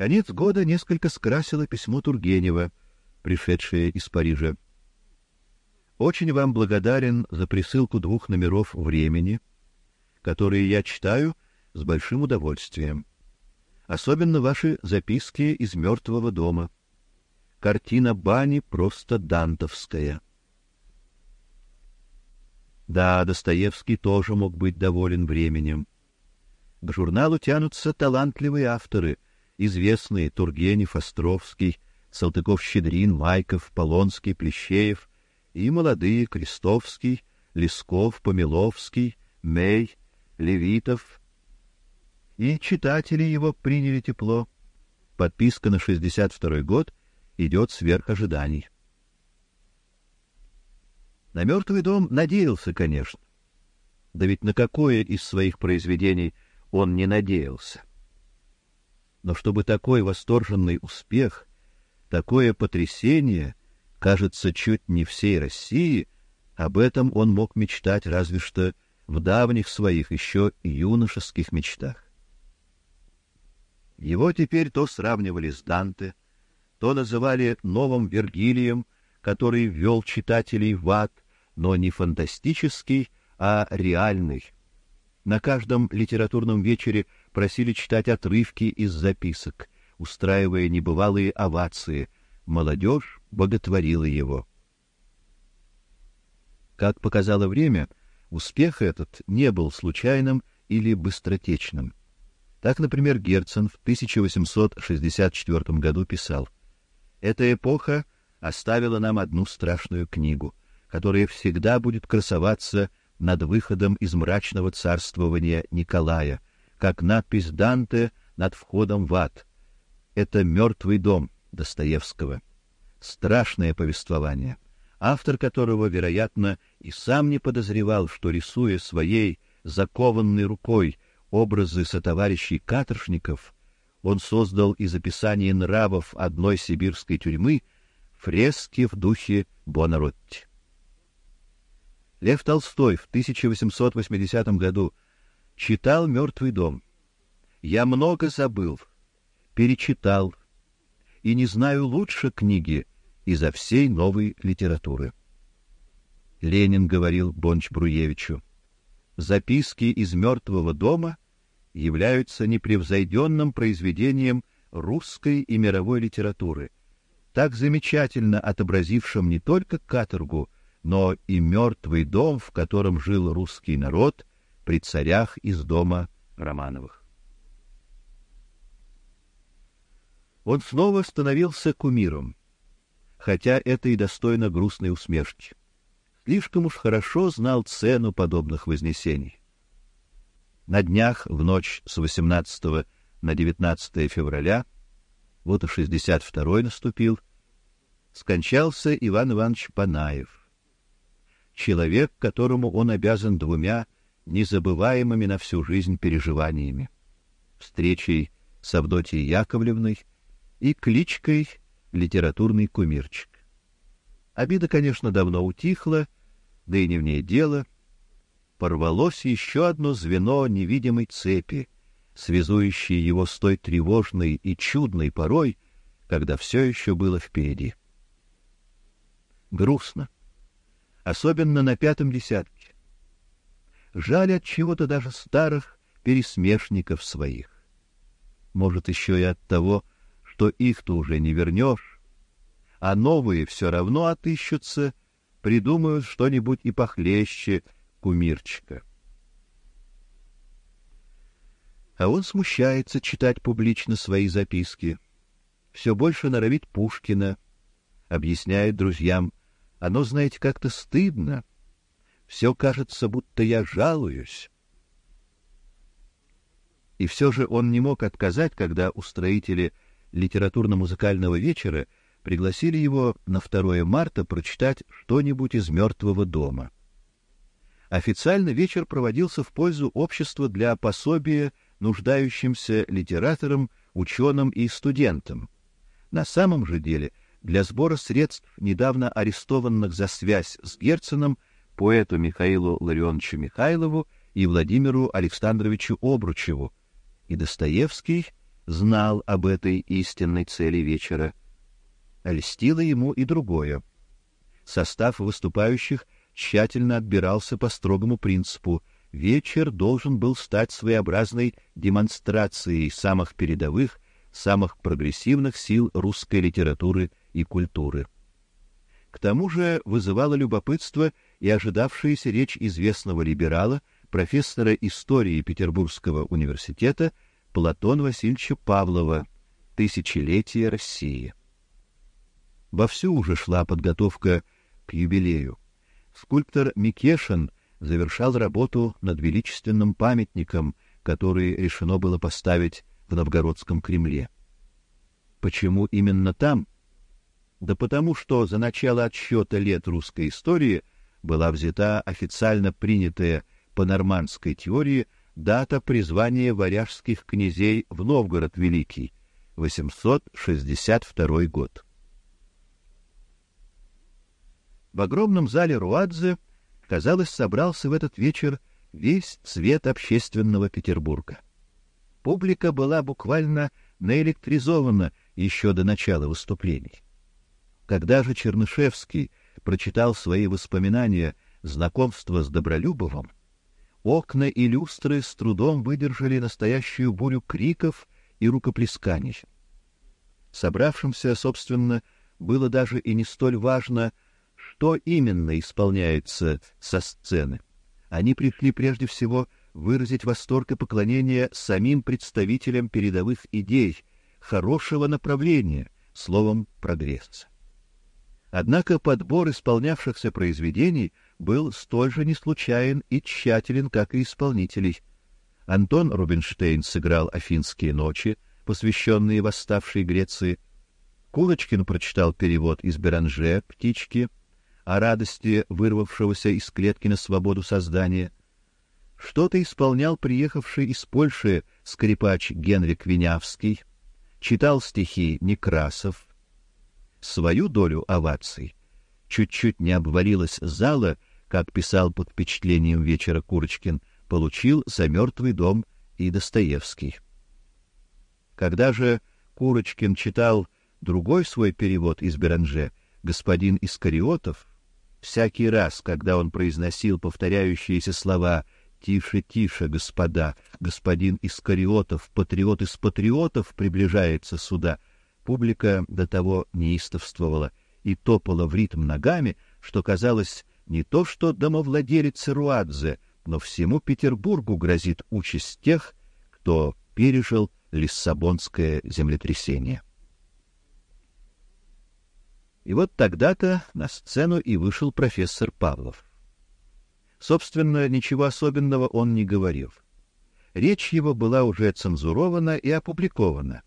Конец года несколько скрасило письмо Тургенева, пришедшее из Парижа. Очень вам благодарен за присылку двух номеров Времени, которые я читаю с большим удовольствием. Особенно ваши записки из мертвого дома. Картина бани просто дантовская. Да, Достоевский тоже мог быть доволен временем. К журналу тянутся талантливые авторы, известные Тургенев, Островский, Салтыков-Щедрин, Майков, Полонский, Плещеев и молодые Крестовский, Лесков, Помиловский, Мей, Левитов. И читатели его приняли тепло. Подписка на 62 год идет сверх ожиданий. На мертвый дом надеялся, конечно. Да ведь на какое из своих произведений он не надеялся. Но чтобы такой восторженный успех, такое потрясение, кажется, чуть не всей России, об этом он мог мечтать разве что в давних своих еще юношеских мечтах. Его теперь то сравнивали с Данте, то называли новым Вергилием, который ввел читателей в ад, но не фантастический, а реальный. На каждом литературном вечере просили читать отрывки из записок, устраивая небывалые овации. Молодежь боготворила его. Как показало время, успех этот не был случайным или быстротечным. Так, например, Герцен в 1864 году писал: "Эта эпоха оставила нам одну страшную книгу, которая всегда будет красоваться над выходом из мрачного царствования Николая, как надпись Данте над входом в ад. Это мертвый дом Достоевского. Страшное повествование, автор которого, вероятно, и сам не подозревал, что рисуя своей закованной рукой образы сотоварищей каторжников, он создал из описания нравов одной сибирской тюрьмы фрески в духе Буонарроти. Лев Толстой в 1880 году читал Мертвый дом. Я много забыл, перечитал и не знаю лучше книги изо всей новой литературы. Ленин говорил Бонч-Бруевичу: "Записки из Мертвого дома являются непревзойденным произведением русской и мировой литературы, так замечательно отобразившим не только каторгу, но и мертвый дом, в котором жил русский народ при царях из дома Романовых. Он снова становился кумиром, хотя это и достойно грустной усмешки. Слишком уж хорошо знал цену подобных вознесений. На днях, в ночь с 18 на 19 февраля, вот и 62-й наступил, скончался Иван Иванович Панаев человек, которому он обязан двумя незабываемыми на всю жизнь переживаниями: встречей с Авдотьей Яковлевной и кличкой литературный кумирчик. Обида, конечно, давно утихла, да и не в ней дело. Порвалось еще одно звено невидимой цепи, связующей его с той тревожной и чудной порой, когда все еще было впереди. Грустно особенно на пятом десятке. Жаль от чего-то даже старых пересмешников своих. Может, еще и от того, что их-то уже не вернешь, а новые все равно отыщутся, придумают что-нибудь и похлеще кумирчика. А он смущается читать публично свои записки. Все больше норовит Пушкина, объясняет друзьям, оно, знаете, как-то стыдно. Все кажется, будто я жалуюсь. И все же он не мог отказать, когда устроители литературно-музыкального вечера пригласили его на 2 марта прочитать что-нибудь из мертвого дома. Официально вечер проводился в пользу общества для пособия нуждающимся литераторам, ученым и студентам. На самом же деле для сбора средств недавно арестованных за связь с Герценом поэту Михаилу Ларионовичу Михайлову и Владимиру Александровичу Обручеву, и Достоевский знал об этой истинной цели вечера. Льстило ему и другое. Состав выступающих тщательно отбирался по строгому принципу. Вечер должен был стать своеобразной демонстрацией самых передовых, самых прогрессивных сил русской литературы и культуры. К тому же вызывало любопытство и ожидавшаяся речь известного либерала, профессора истории Петербургского университета Платона Васильевича Павлова «Тысячелетие России». Вовсю уже шла подготовка к юбилею. Скульптор Микешин завершал работу над величественным памятником, который решено было поставить в Новгородском Кремле. Почему именно там? Да потому что за начало отсчета лет русской истории была взята официально принятая по нормандской теории дата призвания варяжских князей в Новгород Великий 862 год. В огромном зале Руадзе, казалось, собрался в этот вечер весь цвет общественного Петербурга. Публика была буквально наэлектризована еще до начала выступлений. Когда же Чернышевский прочитал свои воспоминания знакомства с Добролюбовым, окна и люстры с трудом выдержали настоящую бурю криков и рукоплесканий. Собравшимся, собственно, было даже и не столь важно, что именно исполняется со сцены. Они пришли прежде всего выразить восторг и поклонение самим представителям передовых идей, хорошего направления, словом, прогресса. Однако подбор исполнявшихся произведений был столь же неслучайен и тщателен, как и исполнителей. Антон Рубинштейн сыграл Афинские ночи, посвященные восставшей Греции. Кулочкин прочитал перевод из Беранже Птички о радости вырвавшегося из клетки на свободу создания. Что-то исполнял приехавший из Польши скрипач Генрик Винявский, читал стихи Некрасов. Свою долю оваций чуть-чуть не обвалилась зала, как писал под впечатлением вечера Курочкин, получил за мертвый дом и Достоевский. Когда же Курочкин читал другой свой перевод из Беранже, господин Искариотов, Всякий раз, когда он произносил повторяющиеся слова «Тише, тише, господа, господин Искариотов, патриот из патриотов приближается сюда», публика до того неистовствовала и топала в ритм ногами, что казалось не то что домовладелец Руадзе, но всему Петербургу грозит участь тех, кто пережил Лиссабонское землетрясение. И вот тогда-то на сцену и вышел профессор Павлов. Собственно, ничего особенного он не говорил. Речь его была уже цензурована и опубликована,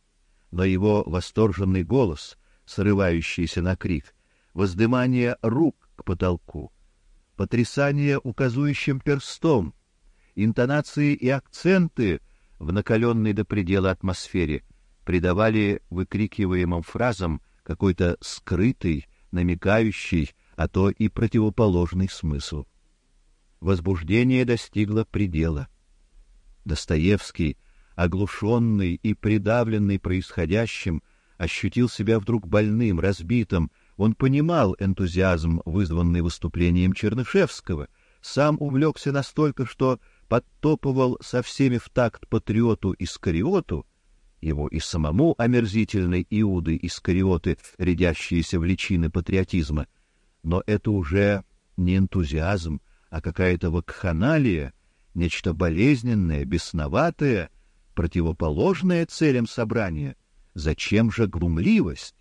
но его восторженный голос, срывающийся на крик, воздымание рук к потолку, потрясание указующим перстом, интонации и акценты в накаленной до предела атмосфере придавали выкрикиваемым фразам какой-то скрытый, намекающий, а то и противоположный смысл. Возбуждение достигло предела. Достоевский, оглушенный и придавленный происходящим, ощутил себя вдруг больным, разбитым. Он понимал энтузиазм, вызванный выступлением Чернышевского, сам увлекся настолько, что подтопывал со всеми в такт патриоту Искариоту, его и самому омерзительной Иуды Искариоты, рядящиеся в личины патриотизма. Но это уже не энтузиазм, а какая-то вакханалия, нечто болезненное, бесноватое, противоположное целям собрания. Зачем же глумливость?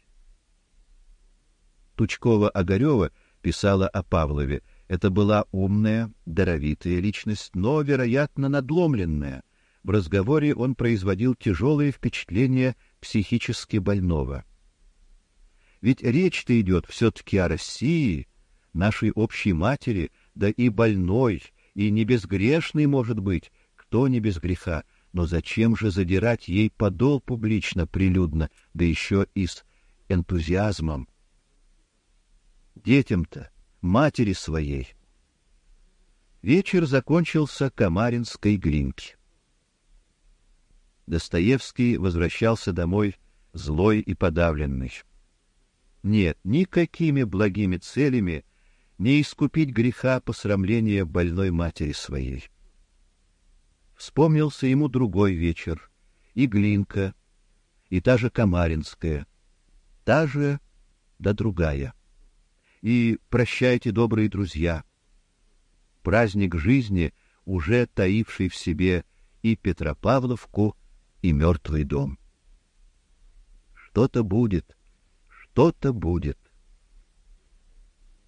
Тучкова-Огарева писала о Павлове. Это была умная, даровитая личность, но, вероятно, надломленная — в разговоре он производил тяжелое впечатление психически больного. Ведь речь-то идет все-таки о России, нашей общей матери, да и больной, и не безгрешный может быть, кто не без греха, но зачем же задирать ей подол публично, прилюдно, да еще и с энтузиазмом? Детям-то, матери своей. Вечер закончился комаринской глинки. Достоевский возвращался домой злой и подавленный. Нет, никакими благими целями не искупить греха посрамления больной матери своей. Вспомнился ему другой вечер, и Глинка, и та же Камаринская, та же, да другая. И прощайте, добрые друзья. Праздник жизни, уже таивший в себе и Петропавловку, и мертвый дом. Что-то будет, что-то будет.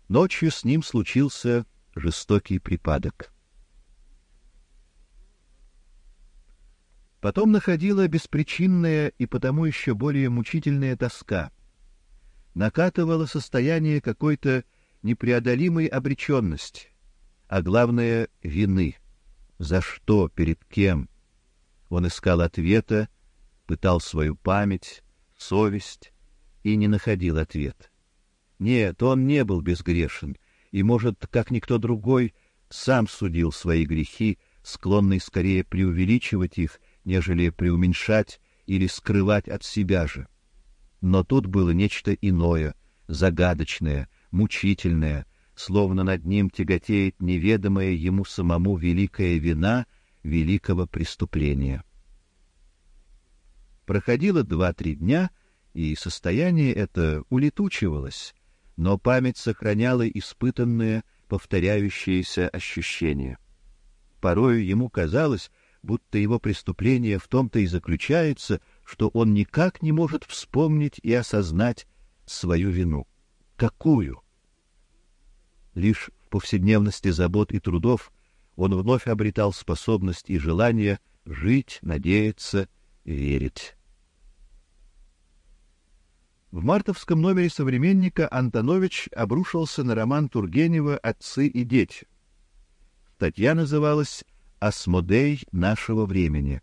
Ночью с ним случился жестокий припадок. Потом находила беспричинная и потому еще более мучительная тоска. Накатывало состояние какой-то непреодолимой обреченности, а главное — вины. За что, перед кем? Он искал ответа, пытал свою память, совесть и не находил ответа. Нет, он не был безгрешен, и, может, как никто другой, сам судил свои грехи, склонный скорее преувеличивать их, нежели преуменьшать или скрывать от себя же. Но тут было нечто иное, загадочное, мучительное, словно над ним тяготеет неведомая ему самому великая вина великого преступления. Проходило два-три дня, и состояние это улетучивалось, но память сохраняла испытанные, повторяющиеся ощущения. Порою ему казалось, будто его преступление в том-то и заключается, что он никак не может вспомнить и осознать свою вину. Какую? Лишь в повседневности забот и трудов он вновь обретал способность и желание жить, надеяться, верить. В мартовском номере современника Антонович обрушился на роман Тургенева Отцы и дети. Статья называлась Асмодей нашего времени.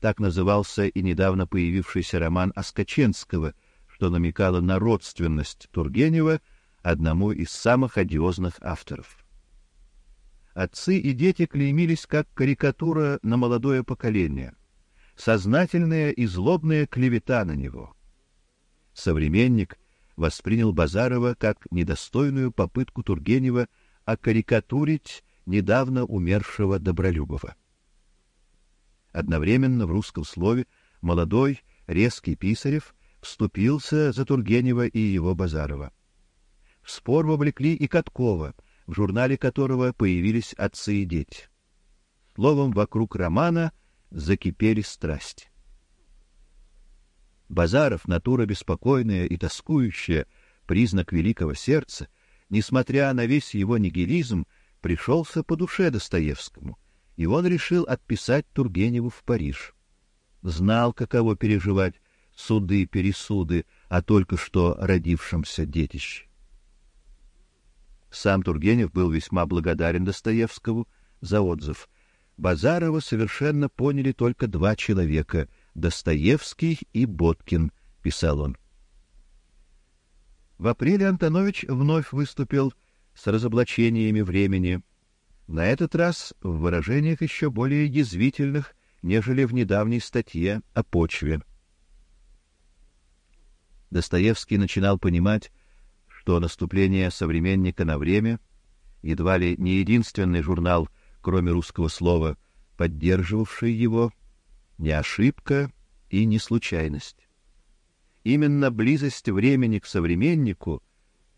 Так назывался и недавно появившийся роман Оскаченского, что намекало на родственность Тургенева одному из самых одиозных авторов. Отцы и дети клеймились как карикатура на молодое поколение, сознательная и злобная клевета на него. Современник воспринял Базарова как недостойную попытку Тургенева окарикатурить недавно умершего Добролюбова. Одновременно в русском слове молодой, резкий Писарев вступился за Тургенева и его Базарова. В спор вовлекли и Каткова, в журнале которого появились отцы и дети. Словом, вокруг романа закипели страсти. Базаров, натура беспокойная и тоскующая, признак великого сердца, несмотря на весь его нигилизм, пришелся по душе Достоевскому, и он решил отписать Тургеневу в Париж. Знал, каково переживать суды, пересуды о только что родившемся детище. Сам Тургенев был весьма благодарен Достоевскому за отзыв. Базарова совершенно поняли только два человека: Достоевский и Боткин, писал он. В апреле Антонович вновь выступил с разоблачениями времени, на этот раз в выражениях еще более язвительных, нежели в недавней статье о почве. Достоевский начинал понимать, что наступление современника на время едва ли не единственный журнал, кроме русского слова, поддерживавший его, не ошибка и не случайность. Именно близость времени к современнику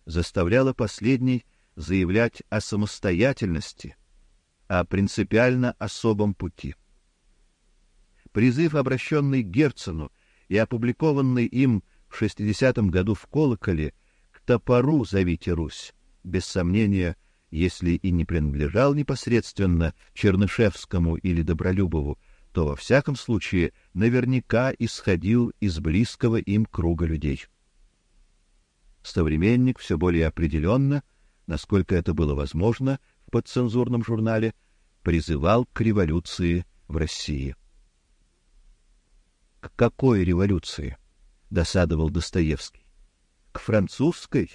заставляла последний заявлять о самостоятельности, о принципиально особом пути. Призыв, обращенный Герцену и опубликованный им в 60-м году в Колоколе «К топору зовите Русь», без сомнения, если и не принадлежал непосредственно Чернышевскому или Добролюбову, то во всяком случае наверняка исходил из близкого им круга людей. Современник все более определенно — насколько это было возможно в подцензурном журнале, призывал к революции в России. К какой революции? досадовал Достоевский. К французской?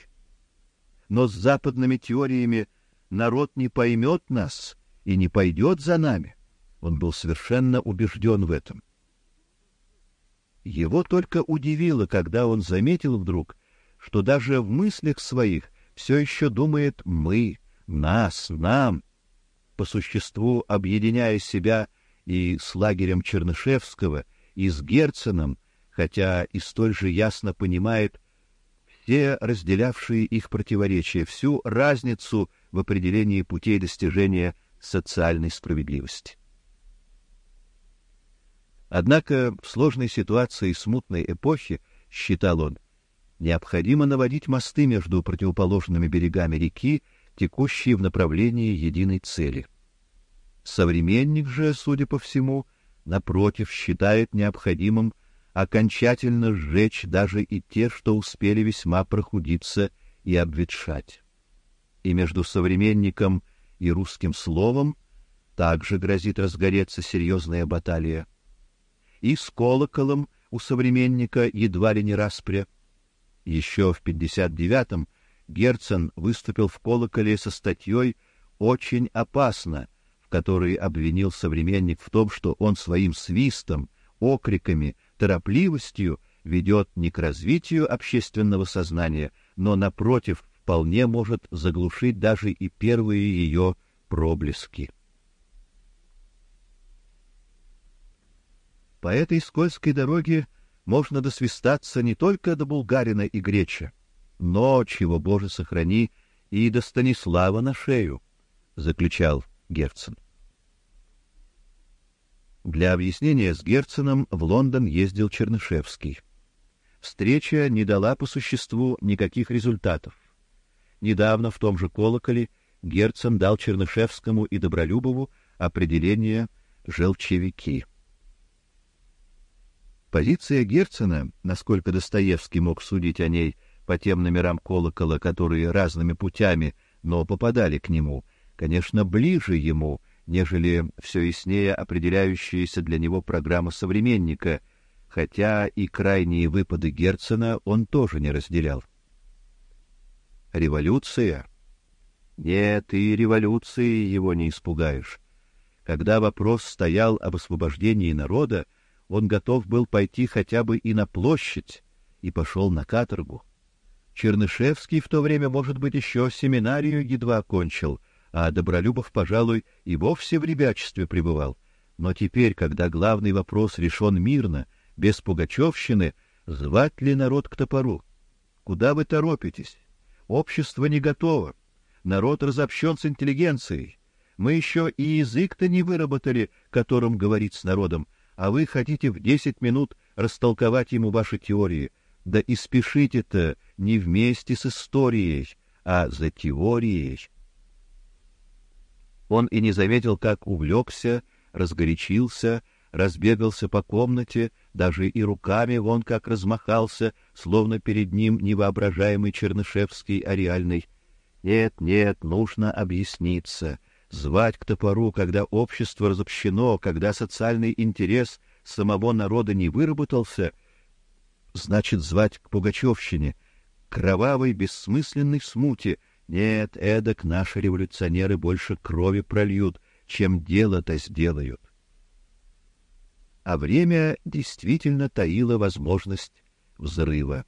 Но с западными теориями народ не поймет нас и не пойдет за нами. Он был совершенно убежден в этом. Его только удивило, когда он заметил вдруг, что даже в мыслях своих все еще думает «мы», «нас», «нам», по существу объединяя себя и с лагерем Чернышевского, и с Герценом, хотя и столь же ясно понимает все разделявшие их противоречия, всю разницу в определении путей достижения социальной справедливости. Однако в сложной ситуации смутной эпохи, считал он, необходимо наводить мосты между противоположными берегами реки, текущие в направлении единой цели. Современник же, судя по всему, напротив, считает необходимым окончательно сжечь даже и те, что успели весьма прохудиться и обветшать. И между современником и русским словом также грозит разгореться серьезная баталия и с колоколом у современника едва ли не распря. Еще в 59-м Герцен выступил в колоколе со статьей «Очень опасно», в которой обвинил современник в том, что он своим свистом, окриками, торопливостью ведет не к развитию общественного сознания, но напротив вполне может заглушить даже и первые ее проблески. По этой скользкой дороге можно досвистаться не только до Булгарина и Греча, но, чего Боже сохрани, и до Станислава на шею, заключал Герцен. Для объяснения с Герценом в Лондон ездил Чернышевский. Встреча не дала по существу никаких результатов. Недавно в том же колоколе Герцен дал Чернышевскому и Добролюбову определение желчевики. Позиция Герцена, насколько Достоевский мог судить о ней по тем номерам колокола, которые разными путями, но попадали к нему, конечно, ближе ему, нежели все яснее определяющаяся для него программа современника, хотя и крайние выпады Герцена он тоже не разделял. Революция? Нет, и революции его не испугаешь. Когда вопрос стоял об освобождении народа, он готов был пойти хотя бы и на площадь, и пошел на каторгу. Чернышевский в то время, может быть, еще семинарию едва окончил, а Добролюбов, пожалуй, и вовсе в ребячестве пребывал. Но теперь, когда главный вопрос решен мирно, без пугачевщины, звать ли народ к топору? Куда вы торопитесь? Общество не готово. Народ разобщен с интеллигенцией. Мы еще и язык-то не выработали, которым говорить с народом, а вы хотите в десять минут растолковать ему ваши теории. Да и спешите-то не вместе с историей, а за теорией. Он и не заметил, как увлекся, разгорячился, разбегался по комнате, даже и руками вон как размахался, словно перед ним невоображаемый Чернышевский, а реальный. Нет, нет, нужно объясниться звать к топору, когда общество разобщено, когда социальный интерес самого народа не выработался, значит звать к пугачевщине, кровавой бессмысленной смуте. Нет, эдак наши революционеры больше крови прольют, чем дело-то сделают. А время действительно таило возможность взрыва.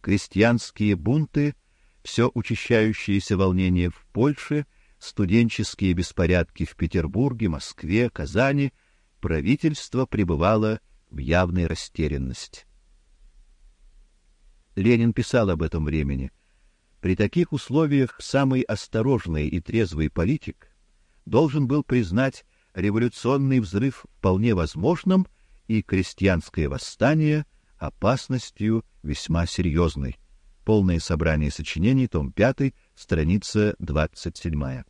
Крестьянские бунты, все учащающиеся волнения в Польше — студенческие беспорядки в Петербурге, Москве, Казани, правительство пребывало в явной растерянности. Ленин писал об этом времени. При таких условиях самый осторожный и трезвый политик должен был признать революционный взрыв вполне возможным и крестьянское восстание опасностью весьма серьезной. Полное собрание сочинений, том 5, страница 27.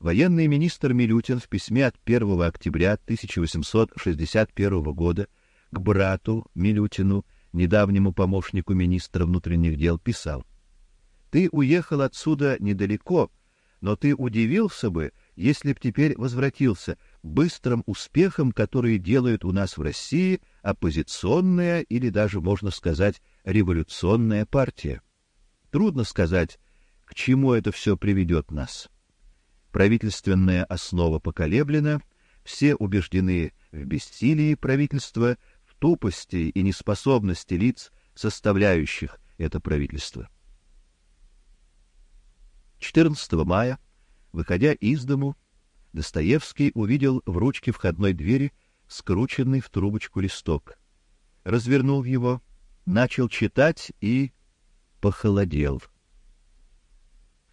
Военный министр Милютин в письме от 1 октября 1861 года к брату Милютину, недавнему помощнику министра внутренних дел, писал: "Ты уехал отсюда недалеко, но ты удивился бы, если б теперь возвратился быстрым успехом, которые делают у нас в России оппозиционная или даже можно сказать революционная партия. Трудно сказать, к чему это все приведет нас. Правительственная основа поколеблена, все убеждены в бессилии правительства, в тупости и неспособности лиц, составляющих это правительство. 14 мая, выходя из дому, Достоевский увидел в ручке входной двери скрученный в трубочку листок. Развернул его, начал читать и похолодел.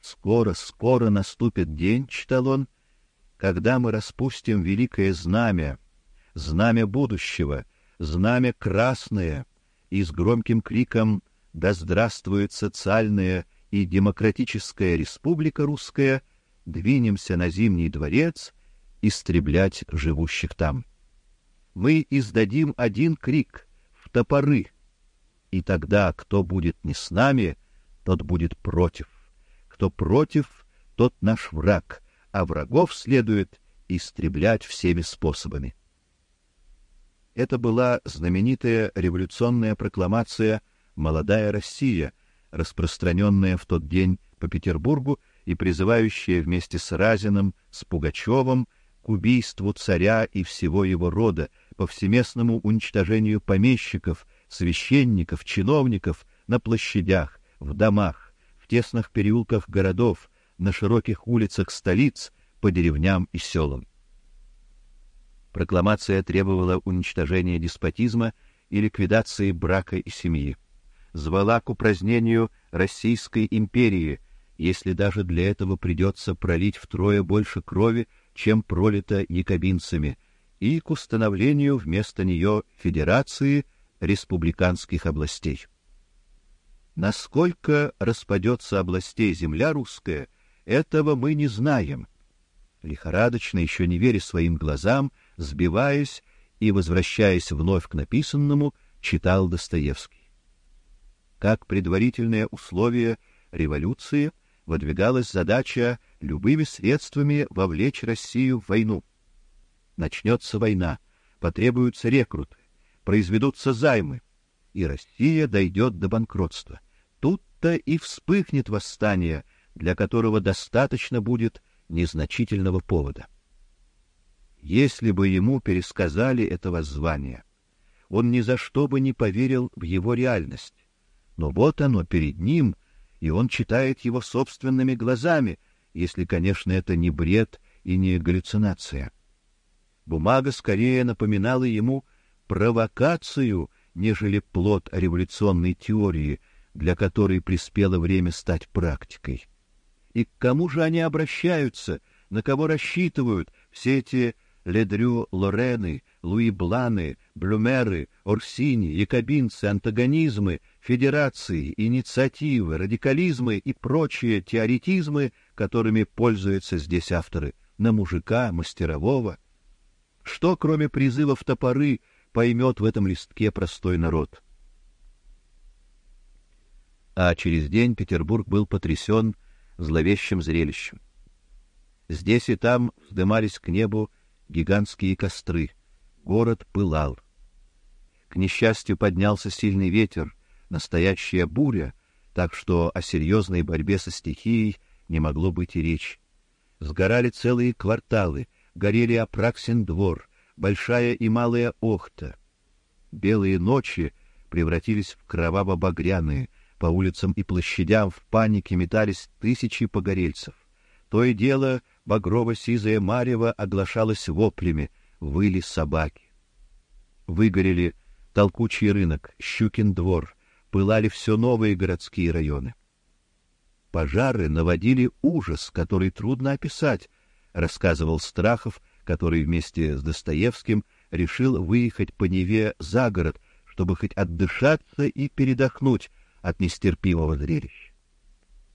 Скоро, скоро наступит день, читал он, когда мы распустим великое знамя, знамя будущего, знамя красное, и с громким криком «Да здравствует социальная и демократическая республика русская!» двинемся на Зимний дворец истреблять живущих там. Мы издадим один крик в топоры, и тогда кто будет не с нами, тот будет против. Кто против, тот наш враг, а врагов следует истреблять всеми способами. Это была знаменитая революционная прокламация «Молодая Россия», распространенная в тот день по Петербургу и призывающая вместе с Разиным, с Пугачевым к убийству царя и всего его рода, повсеместному уничтожению помещиков, священников, чиновников на площадях, в домах, в тесных переулках городов, на широких улицах столиц, по деревням и селам. Прокламация требовала уничтожения деспотизма и ликвидации брака и семьи. Звала к упразднению Российской империи, если даже для этого придется пролить втрое больше крови, чем пролито якобинцами, и к установлению вместо нее федерации республиканских областей. Насколько распадется областей земля русская, этого мы не знаем. Лихорадочно, еще не веря своим глазам, сбиваясь и возвращаясь вновь к написанному, читал Достоевский. Как предварительное условие революции — выдвигалась задача любыми средствами вовлечь Россию в войну. Начнется война, потребуются рекруты, произведутся займы, и Россия дойдет до банкротства. Тут-то и вспыхнет восстание, для которого достаточно будет незначительного повода. Если бы ему пересказали это воззвание, он ни за что бы не поверил в его реальность. Но вот оно перед ним, и он читает его собственными глазами, если, конечно, это не бред и не галлюцинация. Бумага скорее напоминала ему провокацию, нежели плод революционной теории, для которой приспело время стать практикой. И к кому же они обращаются, на кого рассчитывают все эти Ледрю Лорены, Луи Бланы, Блюмеры, Орсини, якобинцы, антагонизмы, федерации, инициативы, радикализмы и прочие теоретизмы, которыми пользуются здесь авторы, на мужика, мастерового. Что, кроме призывов топоры, поймет в этом листке простой народ? А через день Петербург был потрясен зловещим зрелищем. Здесь и там вздымались к небу гигантские костры. Город пылал. К несчастью, поднялся сильный ветер, настоящая буря, так что о серьезной борьбе со стихией не могло быть и речи. Сгорали целые кварталы, горели Апраксин двор, большая и малая Охта. Белые ночи превратились в кроваво-багряные, по улицам и площадям в панике метались тысячи погорельцев. То и дело багрово-сизое марево оглашалось воплями, выли собаки. Выгорели Толкучий рынок, Щукин двор, пылали все новые городские районы. Пожары наводили ужас, который трудно описать, рассказывал Страхов, который вместе с Достоевским решил выехать по Неве за город, чтобы хоть отдышаться и передохнуть от нестерпимого зрелища.